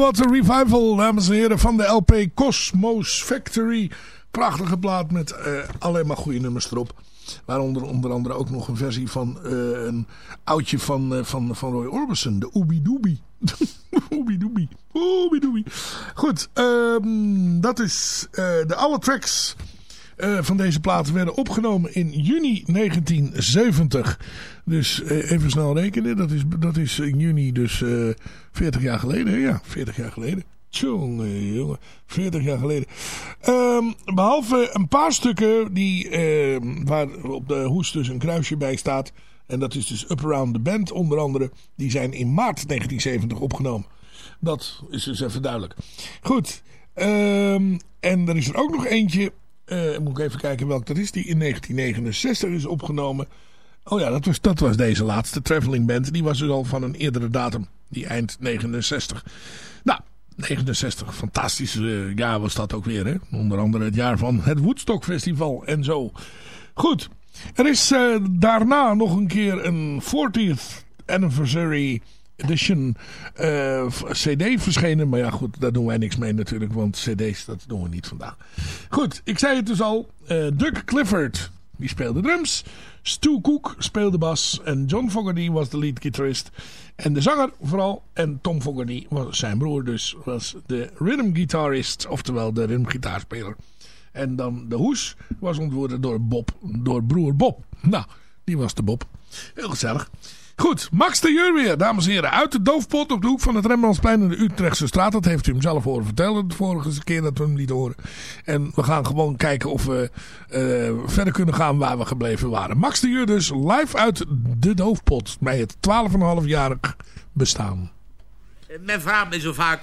Creedence Clearwater Revival, dames en heren, van de LP Cosmos Factory. Prachtige plaat met eh, alleen maar goede nummers erop. Waaronder onder andere ook nog een versie van eh, een oudje van, eh, van, van Roy Orbison, de. Ooby Dooby. Goed, ehm, dat is de oude tracks eh, van deze platen werden opgenomen in juni 1970. Dus eh, even snel rekenen. Dat is, dat is in juni dus eh 40 jaar geleden. Ja, 40 jaar geleden. Tjonge, jongen. 40 jaar geleden. Ehm, behalve een paar stukken die, ehm, waar op de hoes dus een kruisje bij staat. En dat is dus Up Around the Band onder andere. Die zijn in maart 1970 opgenomen. Dat is dus even duidelijk. Goed. ehm, en er is er ook nog eentje. Eh, moet ik even kijken welk dat is. Die in 1969 is opgenomen. Oh ja, dat was, dat was deze laatste Traveling Band. Die was dus al van een eerdere datum. Die eind 69. Nou, 69. Fantastisch eh, jaar was dat ook weer. Hè? Onder andere het jaar van het Woodstock Festival en zo. Goed. Er is eh, daarna nog een keer een 40th Anniversary Edition eh, CD verschenen. Maar ja, goed, daar doen wij niks mee natuurlijk. Want CD's, dat doen we niet vandaag. Goed, ik zei het dus al. eh Doug Clifford, die speelde drums. Stu Cook speelde bas. En John Fogerty was de lead guitarist. En de zanger vooral. En Tom Fogerty, was zijn broer dus, was de rhythm guitarist. Oftewel de rhythm gitaarspeler. En dan de hoes was ontworpen door Bob, door broer Bob. Nou, die was de Bob. Heel gezellig. Goed, Max de Jeur weer, dames en heren. Uit de doofpot op de hoek van het Rembrandtsplein in de Utrechtse straat. Dat heeft u hem zelf horen vertellen de vorige keer dat we hem lieten horen. En we gaan gewoon kijken of we uh, verder kunnen gaan waar we gebleven waren. Max de Jeur dus live uit de doofpot bij het 12,5-jarig bestaan. Men vraagt me zo vaak,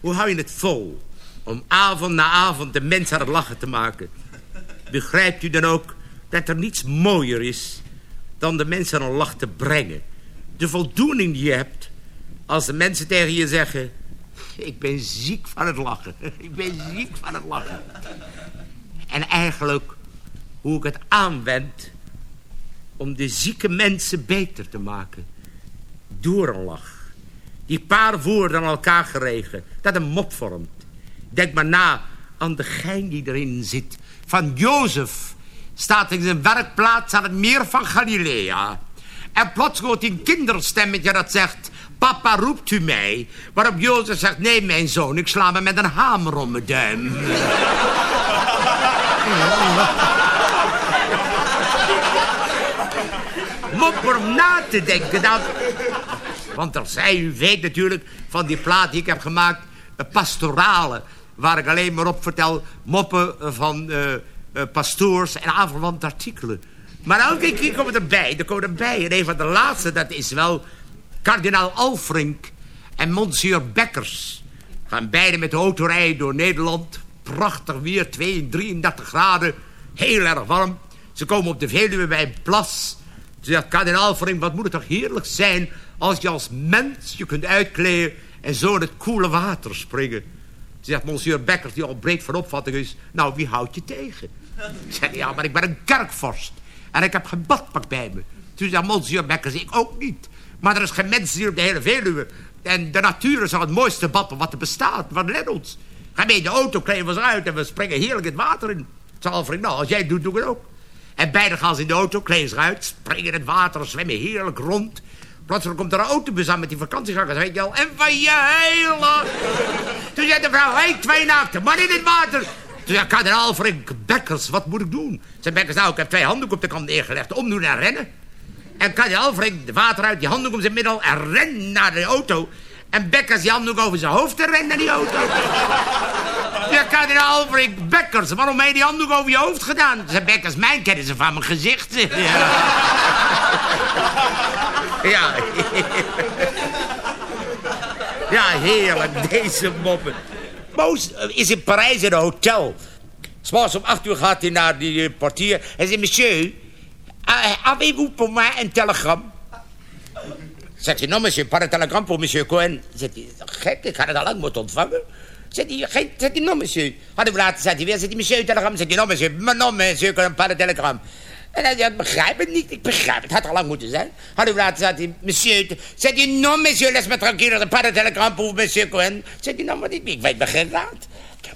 hoe hou je het vol? Om avond na avond de mensen aan het lachen te maken. Begrijpt u dan ook dat er niets mooier is dan de mensen een lach te brengen. De voldoening die je hebt als de mensen tegen je zeggen... ik ben ziek van het lachen. Ik ben ziek van het lachen. En eigenlijk hoe ik het aanwend om de zieke mensen beter te maken. Door een lach. Die paar woorden aan elkaar geregen. Dat een mop vormt. Denk maar na aan de gein die erin zit. Van Jozef staat in zijn werkplaats aan het meer van Galilea. En plots hoort hij een kinderstemmetje dat zegt... Papa, roept u mij? Waarop Jozef zegt... Nee, mijn zoon, ik sla me met een hamer om mijn duim. Mop om na te denken dat... Want er zei, u weet natuurlijk, van die plaat die ik heb gemaakt... pastorale, waar ik alleen maar op vertel... moppen van... Uh, uh, pastoors en aanverwante artikelen. Maar elke keer komen erbij, er komen erbij. En een van de laatste, dat is wel kardinaal Alfrink en monsieur Bekkers. Gaan beide met de auto rijden door Nederland. Prachtig weer, 32, 33 graden. Heel erg warm. Ze komen op de Veluwe bij een plas. Ze zegt, kardinaal Alfrink, wat moet het toch heerlijk zijn... als je als mens je kunt uitkleden en zo in het koele water springen. Ze zegt, monsieur Bekkers, die al breed van opvatting is... nou, wie houdt je tegen? Zeg, ja, maar ik ben een kerkvorst. En ik heb geen badpak bij me. Toen zei monsieur Bekkers, ik ook niet. Maar er is geen mens hier op de hele Veluwe. En de natuur is al het mooiste bad wat er bestaat. Let ons. Ga mee de auto, kleden we ze uit en we springen heerlijk het water in. Zal vriend, nou, als jij het doet, doe ik het ook. En beide gaan ze in de auto, kleden ze uit, springen in het water, zwemmen heerlijk rond. Plotseling komt er een autobus aan met die vakantiegangers, weet je. En van je hele... Toen zei de vrouw, hé, hey, twee nachten, maar in het water. Toen zei kardinaal Frank Bekkers, wat moet ik doen? Zei Bekkers, nou, ik heb twee handdoeken op de kant neergelegd. Omdoen en rennen. En kardinaal Frank de water uit, die handdoek om zijn middel en ren naar de auto. En Bekkers die handdoek over zijn hoofd en ren naar die auto. Ja, kardinaal Frank Bekkers, waarom heb je die handdoek over je hoofd gedaan? Zei Bekkers, mijn kennen ze van mijn gezicht. Ja. Ja. Ja, heerlijk, deze moppen. Moos is in Parijs in een hotel. S'morgens om acht uur gaat hij naar die uh, portier. Hij zegt, monsieur, avez-vous pour moi een telegram? Zegt hij, non monsieur, pas een telegram voor monsieur Cohen. Zegt hij, gek, ik had het al lang moeten ontvangen. Zegt hij, geen, zegt hij, non monsieur. Hadden we later, zegt weer, zegt hij, monsieur, telegram. Zegt hij, non monsieur, non monsieur, Cohen, pas een telegram. En hij zei, begrijp niet, ik begrijp het. Het had al lang moeten zijn. Hadden we later, zegt hij, monsieur... Zegt hij, non monsieur, laisse me tranquille, een telegram monsieur Cohen. Zegt hij, nou, maar ik, ik weet me geen raad.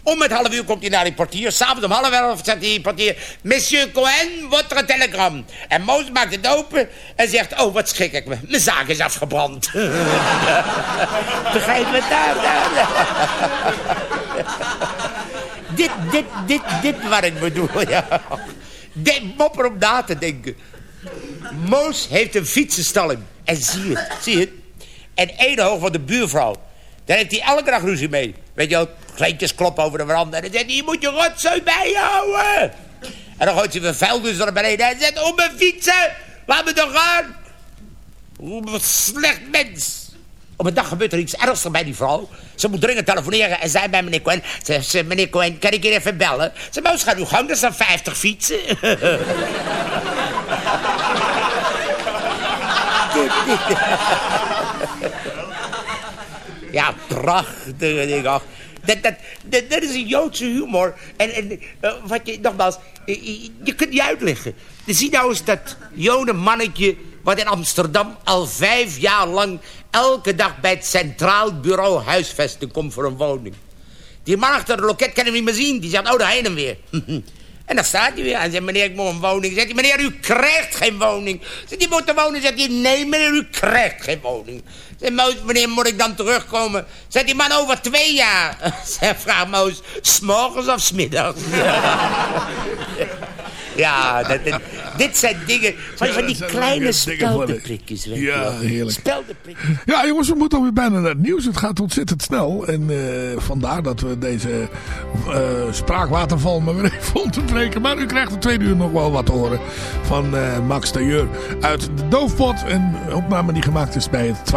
Om het half uur komt hij naar die portier. S'avonds om half elf zegt die portier... Monsieur Cohen, votre telegram. En Moos maakt het open en zegt... Oh, wat schik ik me. Mijn zaak is afgebrand. Begrijp me daar, daar. dit, dit, dit, dit wat ik bedoel, ja. Denk mopper om na te denken. Moos heeft een fietsenstalling. En zie het, zie het. En één hoog van de buurvrouw. Daar heeft hij elke dag ruzie mee. Weet je wel, kleintjes kloppen over de veranda. En dan zegt hij, je moet je rotzooi bijhouden. En dan gooit hij weer vuilnis naar beneden. En zegt, om mijn fietsen, laat me toch gaan. Wat slecht mens. Op een dag gebeurt er iets ergstigs bij die vrouw. Ze moet dringend telefoneren en zei bij meneer Cohen... Ze, meneer Cohen, kan ik hier even bellen? Ze maar gaat uw gang, dat zijn 50 fietsen. ja, prachtige ding. Dat, dat, dat, is een Joodse humor. En, en uh, wat je, nogmaals, je, je kunt niet uitleggen. Zie nou eens dat Joden mannetje... wat in Amsterdam al vijf jaar lang... elke dag bij het Centraal Bureau huisvesting komt voor een woning. Die man achter de loket kan hem niet meer zien. Die zegt, oh, daar heen en weer. En dan staat hij weer en zegt, meneer, ik moet een woning. Zegt hij, meneer, u krijgt geen woning. Zegt hij, moet er wonen? Zegt hij, nee, meneer, u krijgt geen woning. Zegt wanneer moet ik dan terugkomen? Zegt die man, over twee jaar. Zegt vraag Moos, s'morgens of s'middags? Ja, dat, dat- dit zijn dingen, van, van die kleine speldenprikjes, Ja, heerlijk. Speldenprikjes. Ja, jongens, we moeten alweer bijna naar het nieuws. Het gaat ontzettend snel. En eh, vandaar dat we deze eh, spraakwaterval maar weer even onderbreken. Maar u krijgt de tweede uur nog wel wat te horen van eh, Max Tailleur uit de Doofpot. Een opname die gemaakt is bij het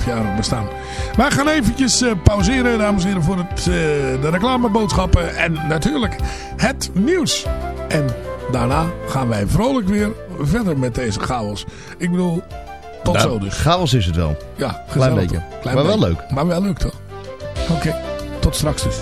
12,5 jaar bestaan. Wij gaan eventjes pauzeren, dames en heren, voor het, de reclameboodschappen. En natuurlijk het nieuws. En daarna gaan wij vrolijk weer verder met deze chaos. Ik bedoel, tot Nou, zo dus. Chaos is het wel. Ja, Klein gezellig beetje. Klein Maar wel beetje. leuk. Maar wel leuk toch? Oké, tot straks dus.